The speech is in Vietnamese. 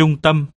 trung tâm.